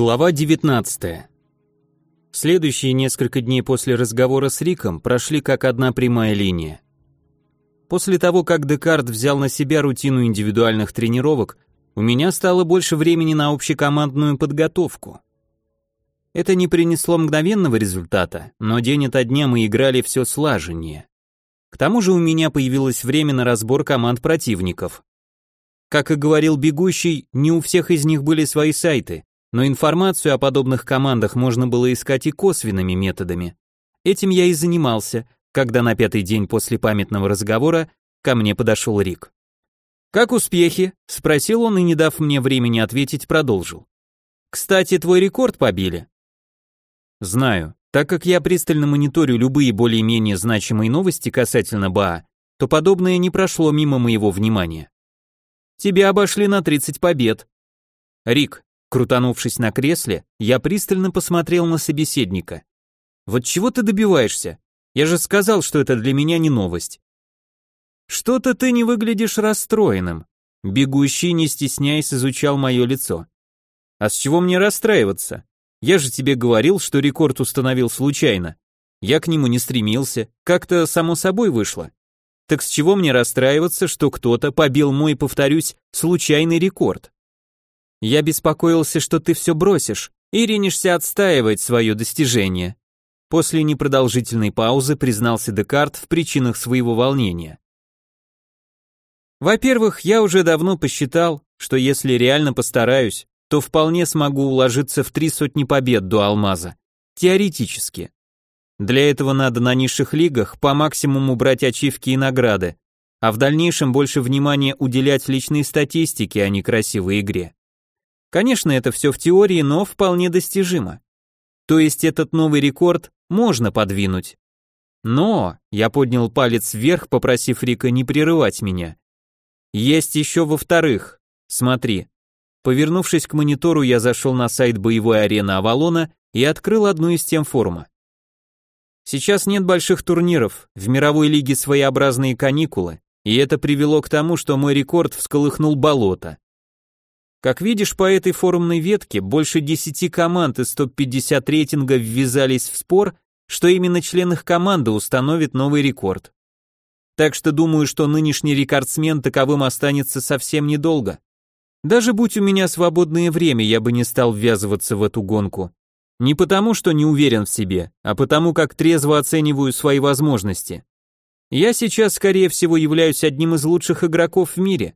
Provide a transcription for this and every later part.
Глава 19. Следующие несколько дней после разговора с Риком прошли как одна прямая линия. После того, как Декарт взял на себя рутину индивидуальных тренировок, у меня стало больше времени на общекомандную подготовку. Это не принесло мгновенного результата, но день ото дня мы играли все слаженнее. К тому же у меня появилось время на разбор команд противников. Как и говорил бегущий, не у всех из них были свои сайты, но информацию о подобных командах можно было искать и косвенными методами. Этим я и занимался, когда на пятый день после памятного разговора ко мне подошел Рик. «Как успехи?» — спросил он и, не дав мне времени ответить, продолжил. «Кстати, твой рекорд побили». «Знаю. Так как я пристально мониторю любые более-менее значимые новости касательно БА, то подобное не прошло мимо моего внимания. Тебя обошли на 30 побед. Рик, Крутанувшись на кресле, я пристально посмотрел на собеседника. «Вот чего ты добиваешься? Я же сказал, что это для меня не новость». «Что-то ты не выглядишь расстроенным». Бегущий, не стесняясь, изучал мое лицо. «А с чего мне расстраиваться? Я же тебе говорил, что рекорд установил случайно. Я к нему не стремился, как-то само собой вышло. Так с чего мне расстраиваться, что кто-то побил мой, повторюсь, случайный рекорд?» Я беспокоился, что ты все бросишь и ринешься отстаивать свое достижение. После непродолжительной паузы признался Декарт в причинах своего волнения. Во-первых, я уже давно посчитал, что если реально постараюсь, то вполне смогу уложиться в три сотни побед до алмаза. Теоретически. Для этого надо на низших лигах по максимуму брать ачивки и награды, а в дальнейшем больше внимания уделять личной статистике, а не красивой игре. Конечно, это все в теории, но вполне достижимо. То есть этот новый рекорд можно подвинуть. Но, я поднял палец вверх, попросив Рика не прерывать меня. Есть еще во-вторых. Смотри. Повернувшись к монитору, я зашел на сайт боевой арены Авалона и открыл одну из тем форума. Сейчас нет больших турниров, в мировой лиге своеобразные каникулы, и это привело к тому, что мой рекорд всколыхнул болото. Как видишь, по этой форумной ветке больше 10 команд из топ-50 рейтинга ввязались в спор, что именно член их команды установит новый рекорд. Так что думаю, что нынешний рекордсмен таковым останется совсем недолго. Даже будь у меня свободное время, я бы не стал ввязываться в эту гонку. Не потому, что не уверен в себе, а потому, как трезво оцениваю свои возможности. Я сейчас, скорее всего, являюсь одним из лучших игроков в мире,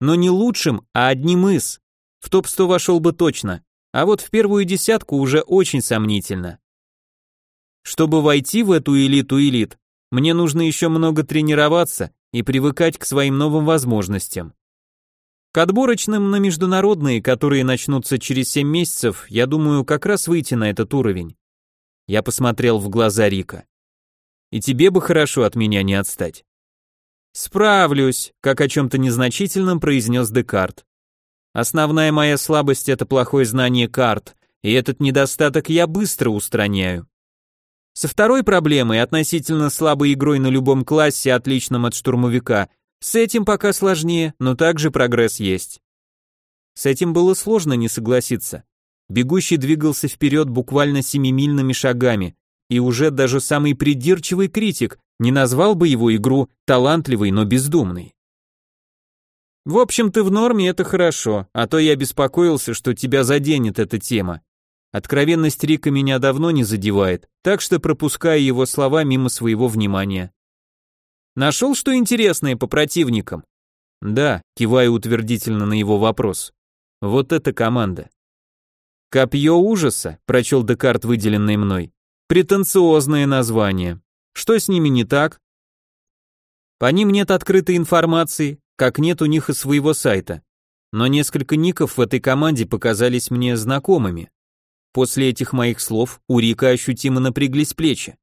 но не лучшим, а одним из. В топ-100 вошел бы точно, а вот в первую десятку уже очень сомнительно. Чтобы войти в эту элиту элит, мне нужно еще много тренироваться и привыкать к своим новым возможностям. К отборочным на международные, которые начнутся через 7 месяцев, я думаю, как раз выйти на этот уровень. Я посмотрел в глаза Рика. И тебе бы хорошо от меня не отстать. «Справлюсь», как о чем-то незначительном произнес Декарт. «Основная моя слабость — это плохое знание карт, и этот недостаток я быстро устраняю. Со второй проблемой, относительно слабой игрой на любом классе, отличном от штурмовика, с этим пока сложнее, но также прогресс есть. С этим было сложно не согласиться. Бегущий двигался вперед буквально семимильными шагами, и уже даже самый придирчивый критик не назвал бы его игру талантливой, но бездумной. В общем, ты в норме, это хорошо, а то я беспокоился, что тебя заденет эта тема. Откровенность Рика меня давно не задевает, так что пропускаю его слова мимо своего внимания. Нашел что интересное по противникам? Да, киваю утвердительно на его вопрос. Вот эта команда. Копье ужаса, прочел Декарт, выделенный мной. Претенциозное название. Что с ними не так? По ним нет открытой информации, как нет у них и своего сайта. Но несколько ников в этой команде показались мне знакомыми. После этих моих слов у Рика ощутимо напряглись плечи.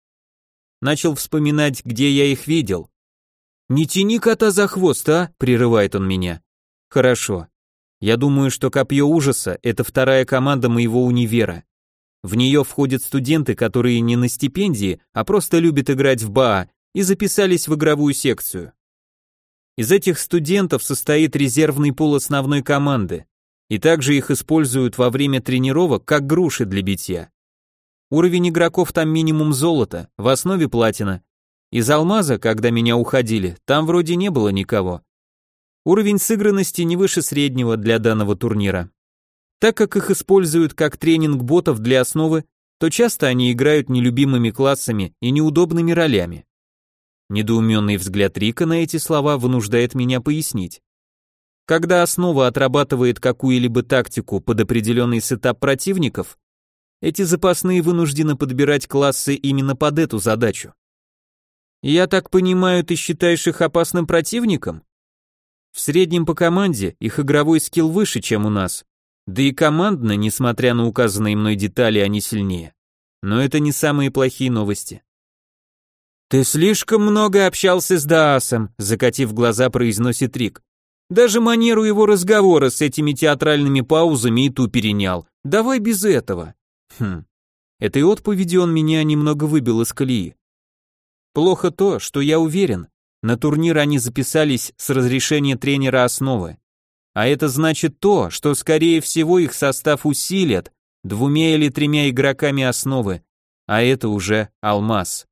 Начал вспоминать, где я их видел. «Не тяни кота за хвост, а!» — прерывает он меня. «Хорошо. Я думаю, что Копье Ужаса — это вторая команда моего универа. В нее входят студенты, которые не на стипендии, а просто любят играть в БА и записались в игровую секцию. Из этих студентов состоит резервный пул основной команды. и также их используют во время тренировок как груши для битья. Уровень игроков там минимум золота, в основе платина. Из алмаза, когда меня уходили, там вроде не было никого. Уровень сыгранности не выше среднего для данного турнира. Так как их используют как тренинг ботов для основы, то часто они играют нелюбимыми классами и неудобными ролями. Недоуменный взгляд Рика на эти слова вынуждает меня пояснить. Когда основа отрабатывает какую-либо тактику под определенный сетап противников, эти запасные вынуждены подбирать классы именно под эту задачу. Я так понимаю, ты считаешь их опасным противником? В среднем по команде их игровой скилл выше, чем у нас. Да и командно, несмотря на указанные мной детали, они сильнее. Но это не самые плохие новости. Ты слишком много общался с Даасом, закатив глаза, произносит Рик. Даже манеру его разговора с этими театральными паузами и ту перенял. Давай без этого. Хм. Этой отповеди он меня немного выбил из колеи. Плохо то, что я уверен, на турнир они записались с разрешения тренера основы. А это значит то, что скорее всего их состав усилят двумя или тремя игроками основы, а это уже алмаз.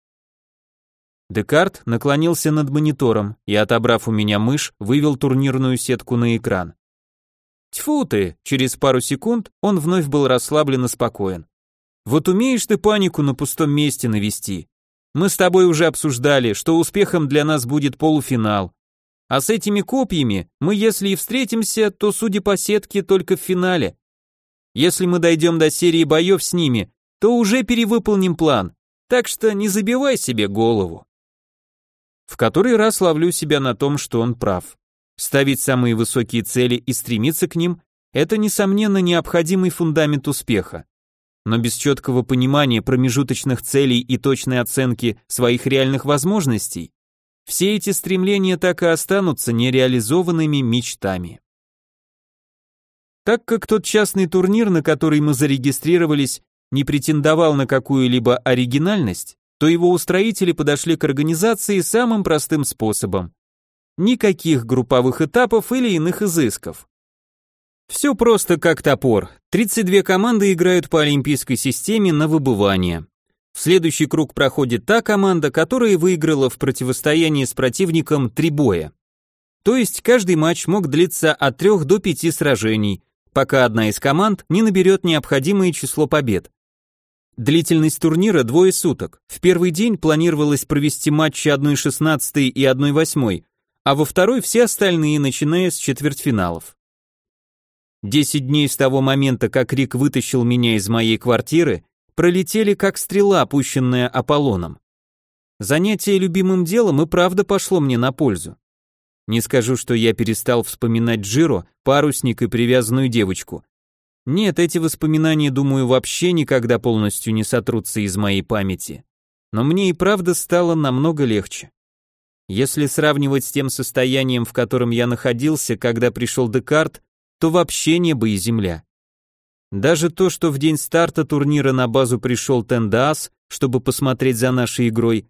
Декарт наклонился над монитором и, отобрав у меня мышь, вывел турнирную сетку на экран. Тьфу ты, через пару секунд он вновь был расслаблен и спокоен. Вот умеешь ты панику на пустом месте навести. Мы с тобой уже обсуждали, что успехом для нас будет полуфинал. А с этими копьями мы, если и встретимся, то, судя по сетке, только в финале. Если мы дойдем до серии боев с ними, то уже перевыполним план. Так что не забивай себе голову. В который раз ловлю себя на том, что он прав. Ставить самые высокие цели и стремиться к ним – это, несомненно, необходимый фундамент успеха но без четкого понимания промежуточных целей и точной оценки своих реальных возможностей, все эти стремления так и останутся нереализованными мечтами. Так как тот частный турнир, на который мы зарегистрировались, не претендовал на какую-либо оригинальность, то его устроители подошли к организации самым простым способом. Никаких групповых этапов или иных изысков. Все просто как топор. 32 команды играют по олимпийской системе на выбывание. Следующий круг проходит та команда, которая выиграла в противостоянии с противником три боя. То есть каждый матч мог длиться от 3 до 5 сражений, пока одна из команд не наберет необходимое число побед. Длительность турнира двое суток. В первый день планировалось провести матчи 1-16 и 1-8, а во второй все остальные, начиная с четвертьфиналов. Десять дней с того момента, как Рик вытащил меня из моей квартиры, пролетели как стрела, пущенная Аполлоном. Занятие любимым делом и правда пошло мне на пользу. Не скажу, что я перестал вспоминать Джиро, парусник и привязанную девочку. Нет, эти воспоминания, думаю, вообще никогда полностью не сотрутся из моей памяти. Но мне и правда стало намного легче. Если сравнивать с тем состоянием, в котором я находился, когда пришел Декарт, то вообще небо и земля. Даже то, что в день старта турнира на базу пришел Тендаас, чтобы посмотреть за нашей игрой,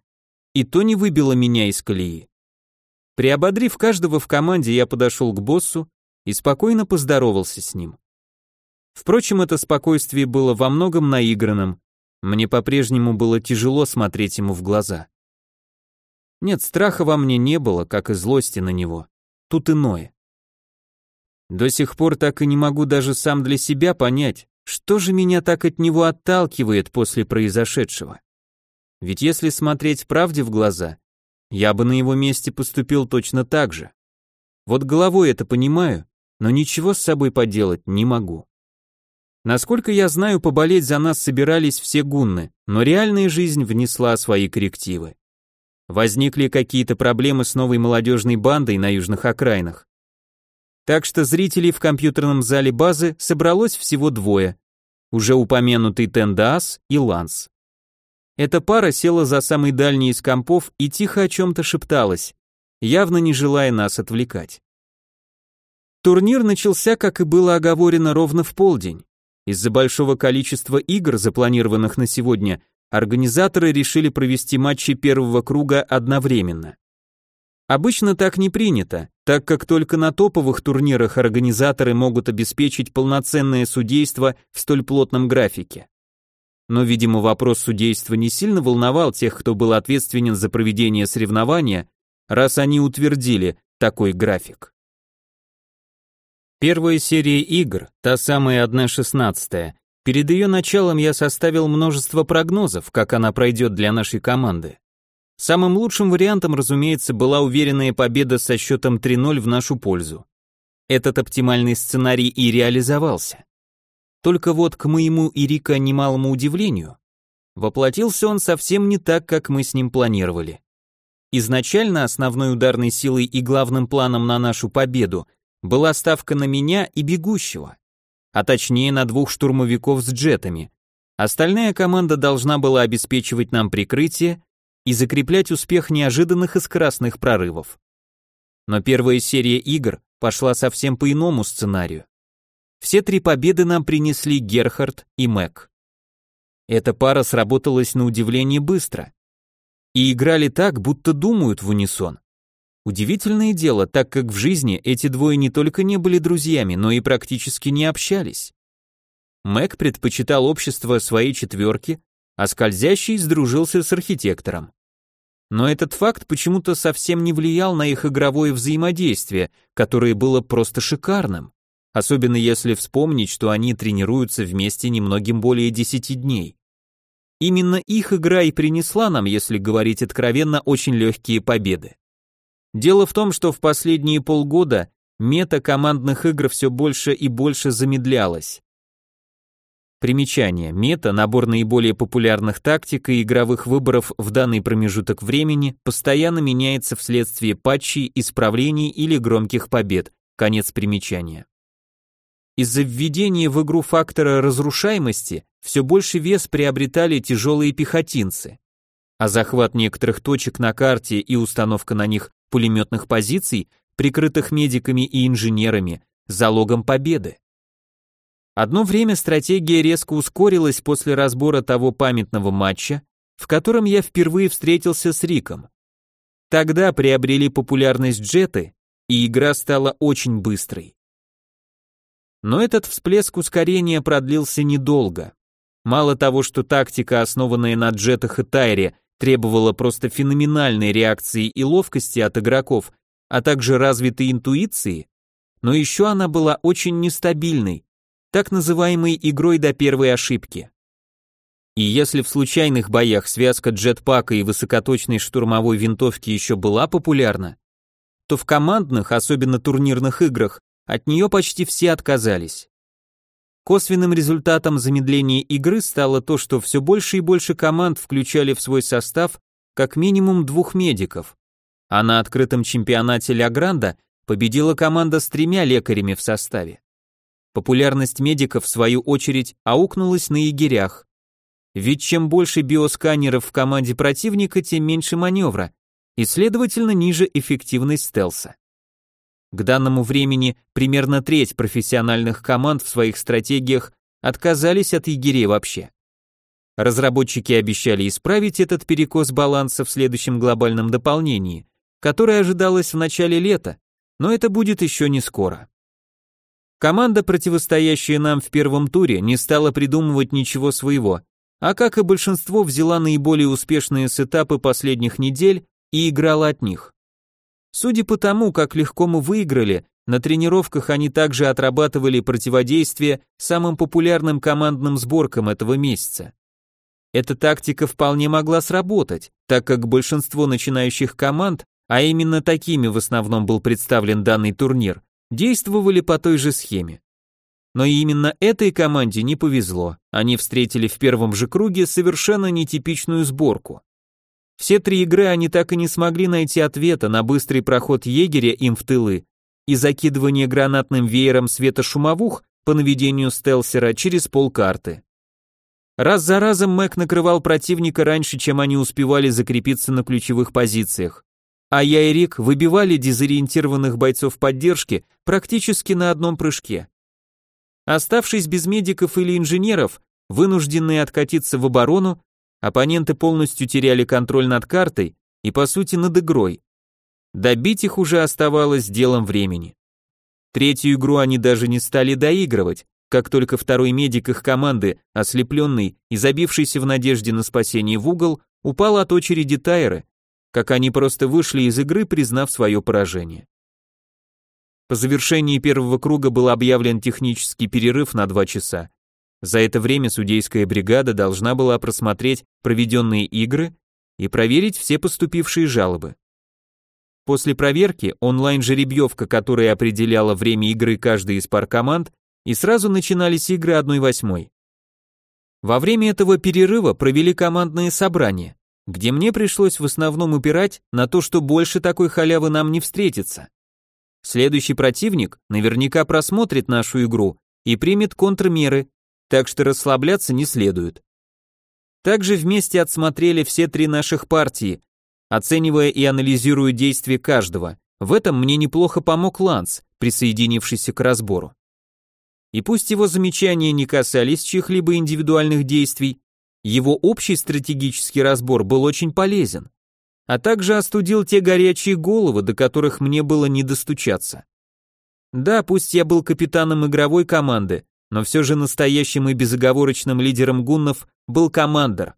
и то не выбило меня из колеи. Приободрив каждого в команде, я подошел к боссу и спокойно поздоровался с ним. Впрочем, это спокойствие было во многом наигранным, мне по-прежнему было тяжело смотреть ему в глаза. Нет, страха во мне не было, как и злости на него. Тут иное. До сих пор так и не могу даже сам для себя понять, что же меня так от него отталкивает после произошедшего. Ведь если смотреть правде в глаза, я бы на его месте поступил точно так же. Вот головой это понимаю, но ничего с собой поделать не могу. Насколько я знаю, поболеть за нас собирались все гунны, но реальная жизнь внесла свои коррективы. Возникли какие-то проблемы с новой молодежной бандой на южных окраинах. Так что зрителей в компьютерном зале базы собралось всего двое. Уже упомянутый Тендаас и Ланс. Эта пара села за самый дальний из компов и тихо о чем-то шепталась, явно не желая нас отвлекать. Турнир начался, как и было оговорено, ровно в полдень. Из-за большого количества игр, запланированных на сегодня, организаторы решили провести матчи первого круга одновременно. Обычно так не принято, так как только на топовых турнирах организаторы могут обеспечить полноценное судейство в столь плотном графике. Но, видимо, вопрос судейства не сильно волновал тех, кто был ответственен за проведение соревнования, раз они утвердили такой график. Первая серия игр, та самая 1.16, перед ее началом я составил множество прогнозов, как она пройдет для нашей команды. Самым лучшим вариантом, разумеется, была уверенная победа со счетом 3-0 в нашу пользу. Этот оптимальный сценарий и реализовался. Только вот к моему и Рика немалому удивлению, воплотился он совсем не так, как мы с ним планировали. Изначально основной ударной силой и главным планом на нашу победу была ставка на меня и бегущего, а точнее на двух штурмовиков с джетами. Остальная команда должна была обеспечивать нам прикрытие и закреплять успех неожиданных и скоростных прорывов. Но первая серия игр пошла совсем по иному сценарию. Все три победы нам принесли Герхард и Мэг. Эта пара сработалась на удивление быстро. И играли так, будто думают в унисон. Удивительное дело, так как в жизни эти двое не только не были друзьями, но и практически не общались. Мэг предпочитал общество своей четверки, а скользящий сдружился с архитектором. Но этот факт почему-то совсем не влиял на их игровое взаимодействие, которое было просто шикарным, особенно если вспомнить, что они тренируются вместе немногим более 10 дней. Именно их игра и принесла нам, если говорить откровенно, очень легкие победы. Дело в том, что в последние полгода мета командных игр все больше и больше замедлялась. Примечание. Мета – набор наиболее популярных тактик и игровых выборов в данный промежуток времени, постоянно меняется вследствие патчей, исправлений или громких побед. Конец примечания. Из-за введения в игру фактора разрушаемости все больше вес приобретали тяжелые пехотинцы, а захват некоторых точек на карте и установка на них пулеметных позиций, прикрытых медиками и инженерами, залогом победы. Одно время стратегия резко ускорилась после разбора того памятного матча, в котором я впервые встретился с Риком. Тогда приобрели популярность джеты, и игра стала очень быстрой. Но этот всплеск ускорения продлился недолго. Мало того, что тактика, основанная на джетах и тайре, требовала просто феноменальной реакции и ловкости от игроков, а также развитой интуиции, но еще она была очень нестабильной, так называемой игрой до первой ошибки. И если в случайных боях связка джетпака и высокоточной штурмовой винтовки еще была популярна, то в командных, особенно турнирных играх, от нее почти все отказались. Косвенным результатом замедления игры стало то, что все больше и больше команд включали в свой состав как минимум двух медиков, а на открытом чемпионате Ля Гранда победила команда с тремя лекарями в составе. Популярность медиков, в свою очередь, аукнулась на егерях. Ведь чем больше биосканеров в команде противника, тем меньше маневра, и, следовательно, ниже эффективность стелса. К данному времени примерно треть профессиональных команд в своих стратегиях отказались от егерей вообще. Разработчики обещали исправить этот перекос баланса в следующем глобальном дополнении, которое ожидалось в начале лета, но это будет еще не скоро. Команда, противостоящая нам в первом туре, не стала придумывать ничего своего, а как и большинство взяла наиболее успешные сетапы последних недель и играла от них. Судя по тому, как легко мы выиграли, на тренировках они также отрабатывали противодействие самым популярным командным сборкам этого месяца. Эта тактика вполне могла сработать, так как большинство начинающих команд, а именно такими в основном был представлен данный турнир, действовали по той же схеме. Но именно этой команде не повезло, они встретили в первом же круге совершенно нетипичную сборку. Все три игры они так и не смогли найти ответа на быстрый проход егеря им в тылы и закидывание гранатным веером светошумовух по наведению стелсера через полкарты. Раз за разом Мэг накрывал противника раньше, чем они успевали закрепиться на ключевых позициях, а я и Рик выбивали дезориентированных бойцов поддержки практически на одном прыжке. Оставшись без медиков или инженеров, вынужденные откатиться в оборону, Оппоненты полностью теряли контроль над картой и, по сути, над игрой. Добить их уже оставалось делом времени. Третью игру они даже не стали доигрывать, как только второй медик их команды, ослепленный и забившийся в надежде на спасение в угол, упал от очереди Тайры, как они просто вышли из игры, признав свое поражение. По завершении первого круга был объявлен технический перерыв на два часа. За это время судейская бригада должна была просмотреть проведенные игры и проверить все поступившие жалобы. После проверки онлайн-жеребьевка, которая определяла время игры каждой из пар команд, и сразу начинались игры 1-8. Во время этого перерыва провели командные собрания, где мне пришлось в основном упирать на то, что больше такой халявы нам не встретится. Следующий противник наверняка просмотрит нашу игру и примет контрмеры, так что расслабляться не следует. Также вместе отсмотрели все три наших партии, оценивая и анализируя действия каждого. В этом мне неплохо помог Ланс, присоединившийся к разбору. И пусть его замечания не касались чьих-либо индивидуальных действий, его общий стратегический разбор был очень полезен, а также остудил те горячие головы, до которых мне было не достучаться. Да, пусть я был капитаном игровой команды, но все же настоящим и безоговорочным лидером гуннов был командор,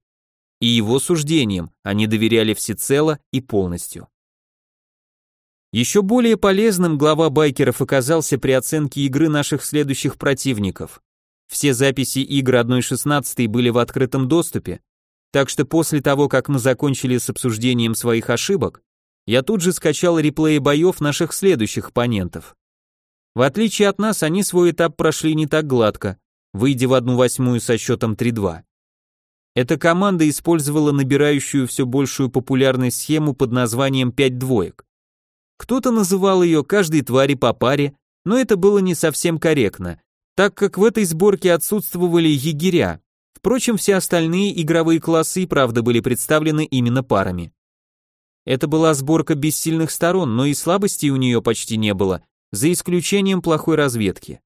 и его суждениям они доверяли всецело и полностью. Еще более полезным глава байкеров оказался при оценке игры наших следующих противников. Все записи игр 1.16 были в открытом доступе, так что после того, как мы закончили с обсуждением своих ошибок, я тут же скачал реплеи боев наших следующих оппонентов. В отличие от нас, они свой этап прошли не так гладко, выйдя в 1-8 со счетом 3-2. Эта команда использовала набирающую все большую популярность схему под названием «пять двоек». Кто-то называл ее каждой твари по паре, но это было не совсем корректно, так как в этой сборке отсутствовали егеря. Впрочем, все остальные игровые классы, правда, были представлены именно парами. Это была сборка без сильных сторон, но и слабостей у нее почти не было, за исключением плохой разведки.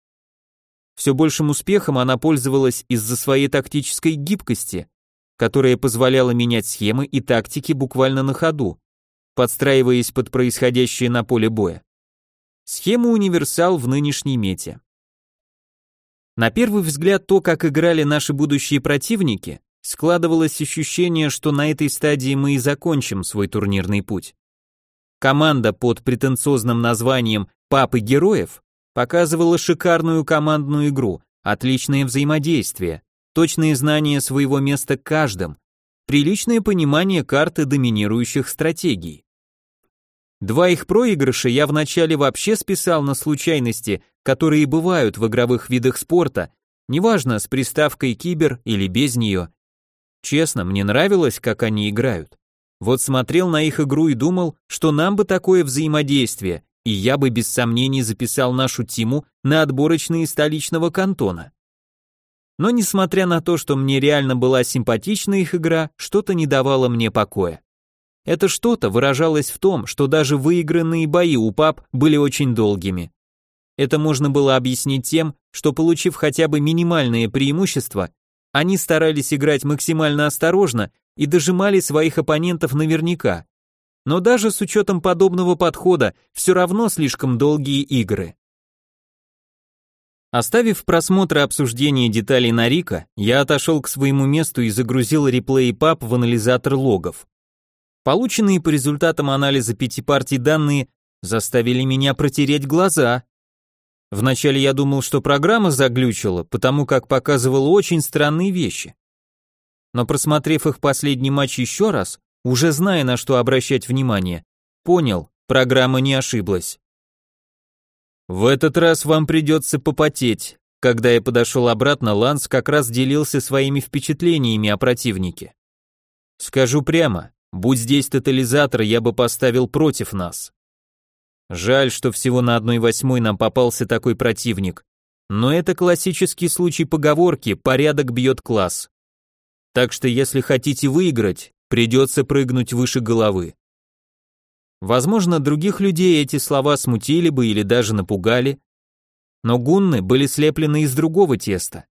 Все большим успехом она пользовалась из-за своей тактической гибкости, которая позволяла менять схемы и тактики буквально на ходу, подстраиваясь под происходящее на поле боя. Схема универсал в нынешней мете. На первый взгляд то, как играли наши будущие противники, складывалось ощущение, что на этой стадии мы и закончим свой турнирный путь. Команда под претенциозным названием «Папы героев» показывала шикарную командную игру, отличное взаимодействие, точные знания своего места каждым, приличное понимание карты доминирующих стратегий. Два их проигрыша я вначале вообще списал на случайности, которые бывают в игровых видах спорта, неважно, с приставкой кибер или без нее. Честно, мне нравилось, как они играют. Вот смотрел на их игру и думал, что нам бы такое взаимодействие, и я бы без сомнений записал нашу Тиму на отборочные столичного кантона. Но несмотря на то, что мне реально была симпатична их игра, что-то не давало мне покоя. Это что-то выражалось в том, что даже выигранные бои у пап были очень долгими. Это можно было объяснить тем, что получив хотя бы минимальное преимущество, они старались играть максимально осторожно и дожимали своих оппонентов наверняка. Но даже с учетом подобного подхода, все равно слишком долгие игры. Оставив просмотр и обсуждение деталей на Рика, я отошел к своему месту и загрузил реплей пап в анализатор логов. Полученные по результатам анализа пяти партий данные заставили меня протереть глаза. Вначале я думал, что программа заглючила, потому как показывала очень странные вещи. Но просмотрев их последний матч еще раз, уже зная, на что обращать внимание, понял, программа не ошиблась. В этот раз вам придется попотеть. Когда я подошел обратно, Ланс как раз делился своими впечатлениями о противнике. Скажу прямо, Будь здесь тотализатор, я бы поставил против нас. Жаль, что всего на одной восьмой нам попался такой противник. Но это классический случай поговорки «порядок бьет класс». Так что если хотите выиграть, придется прыгнуть выше головы. Возможно, других людей эти слова смутили бы или даже напугали, но гунны были слеплены из другого теста.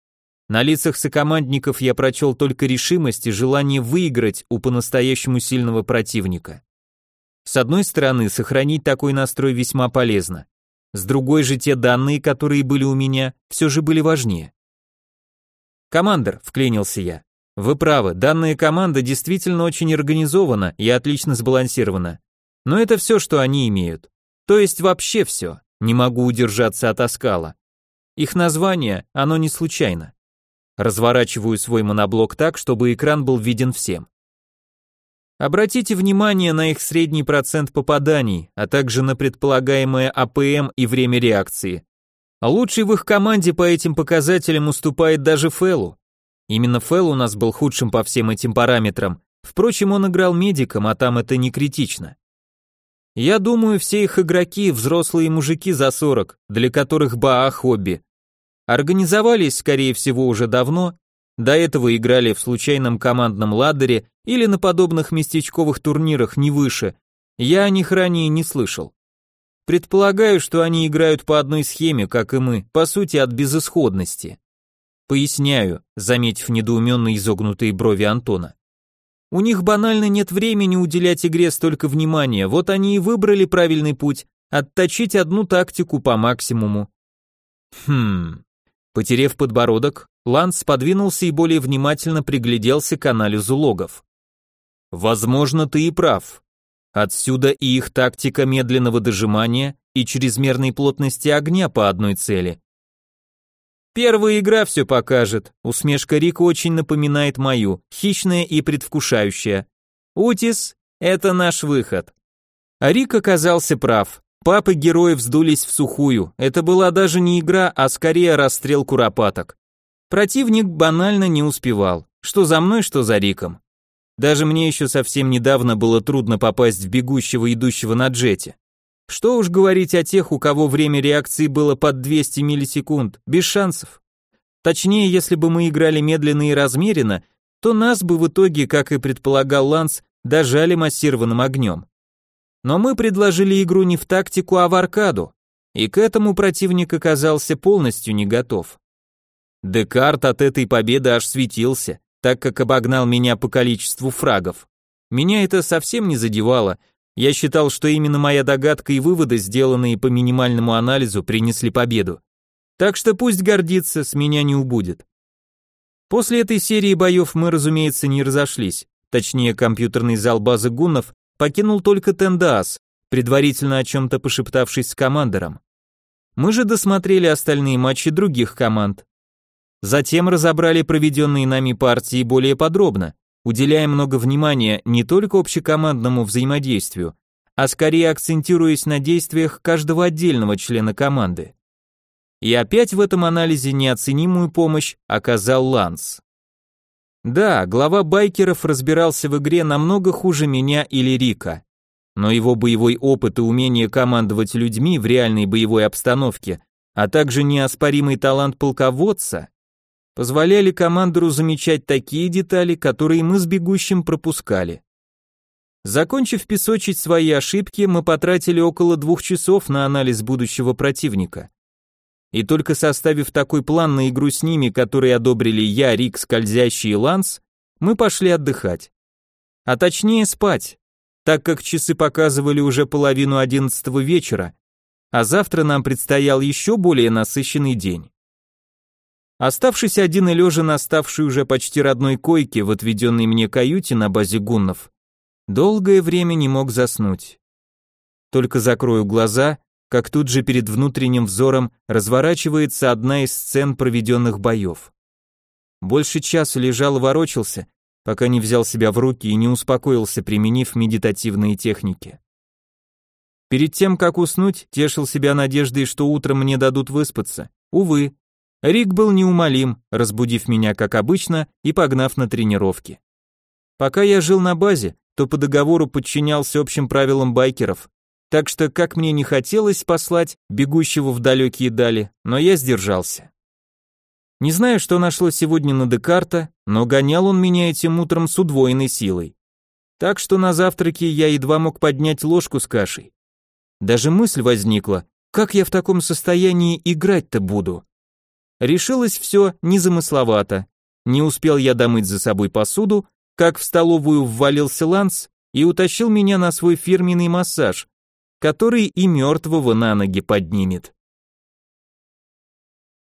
На лицах сокомандников я прочел только решимость и желание выиграть у по-настоящему сильного противника. С одной стороны, сохранить такой настрой весьма полезно. С другой же, те данные, которые были у меня, все же были важнее. «Командор», — вклинился я, — «вы правы, данная команда действительно очень организована и отлично сбалансирована. Но это все, что они имеют. То есть вообще все. Не могу удержаться от оскала. Их название, оно не случайно. Разворачиваю свой моноблок так, чтобы экран был виден всем. Обратите внимание на их средний процент попаданий, а также на предполагаемое АПМ и время реакции. Лучший в их команде по этим показателям уступает даже Фэлу. Именно Фэл у нас был худшим по всем этим параметрам. Впрочем, он играл медиком, а там это не критично. Я думаю, все их игроки – взрослые мужики за 40, для которых БАА – хобби. Организовались, скорее всего, уже давно до этого играли в случайном командном ладере или на подобных местечковых турнирах не выше. Я о них ранее не слышал. Предполагаю, что они играют по одной схеме, как и мы, по сути от безысходности. Поясняю, заметив недоуменно изогнутые брови Антона. У них банально нет времени уделять игре столько внимания, вот они и выбрали правильный путь, отточить одну тактику по максимуму. Хм. Потерев подбородок, Ланс подвинулся и более внимательно пригляделся к анализу логов. Возможно, ты и прав. Отсюда и их тактика медленного дожимания и чрезмерной плотности огня по одной цели. Первая игра все покажет. Усмешка Рика очень напоминает мою, хищная и предвкушающая. Утис — это наш выход. А Рик оказался прав. Папы героев сдулись в сухую. Это была даже не игра, а скорее расстрел куропаток. Противник банально не успевал. Что за мной, что за Риком. Даже мне еще совсем недавно было трудно попасть в бегущего, идущего на джете. Что уж говорить о тех, у кого время реакции было под 200 миллисекунд, без шансов. Точнее, если бы мы играли медленно и размеренно, то нас бы в итоге, как и предполагал Ланс, дожали массированным огнем. Но мы предложили игру не в тактику, а в аркаду, и к этому противник оказался полностью не готов. Декарт от этой победы аж светился, так как обогнал меня по количеству фрагов. Меня это совсем не задевало, я считал, что именно моя догадка и выводы, сделанные по минимальному анализу, принесли победу. Так что пусть гордится, с меня не убудет. После этой серии боев мы, разумеется, не разошлись. Точнее, компьютерный зал базы гуннов покинул только Тендаас, предварительно о чем-то пошептавшись с командором. Мы же досмотрели остальные матчи других команд, Затем разобрали проведенные нами партии более подробно, уделяя много внимания не только общекомандному взаимодействию, а скорее акцентируясь на действиях каждого отдельного члена команды. И опять в этом анализе неоценимую помощь оказал Ланс. Да, глава байкеров разбирался в игре намного хуже меня или Рика, но его боевой опыт и умение командовать людьми в реальной боевой обстановке, а также неоспоримый талант полководца позволяли командору замечать такие детали, которые мы с бегущим пропускали. Закончив песочить свои ошибки, мы потратили около двух часов на анализ будущего противника. И только составив такой план на игру с ними, который одобрили я, Рик, Скользящий и Ланс, мы пошли отдыхать. А точнее спать, так как часы показывали уже половину одиннадцатого вечера, а завтра нам предстоял еще более насыщенный день. Оставшись один и лежа на ставшей уже почти родной койке в отведенной мне каюте на базе гуннов, долгое время не мог заснуть. Только закрою глаза, как тут же перед внутренним взором разворачивается одна из сцен проведенных боев. Больше часа лежал и ворочался, пока не взял себя в руки и не успокоился, применив медитативные техники. Перед тем, как уснуть, тешил себя надеждой, что утром мне дадут выспаться. Увы, Рик был неумолим, разбудив меня как обычно и погнав на тренировки. Пока я жил на базе, то по договору подчинялся общим правилам байкеров, так что как мне не хотелось послать бегущего в далекие дали, но я сдержался. Не знаю, что нашло сегодня на Декарта, но гонял он меня этим утром с удвоенной силой. Так что на завтраке я едва мог поднять ложку с кашей. Даже мысль возникла, как я в таком состоянии играть-то буду? Решилось все незамысловато. Не успел я домыть за собой посуду, как в столовую ввалился Ланс и утащил меня на свой фирменный массаж, который и мертвого на ноги поднимет.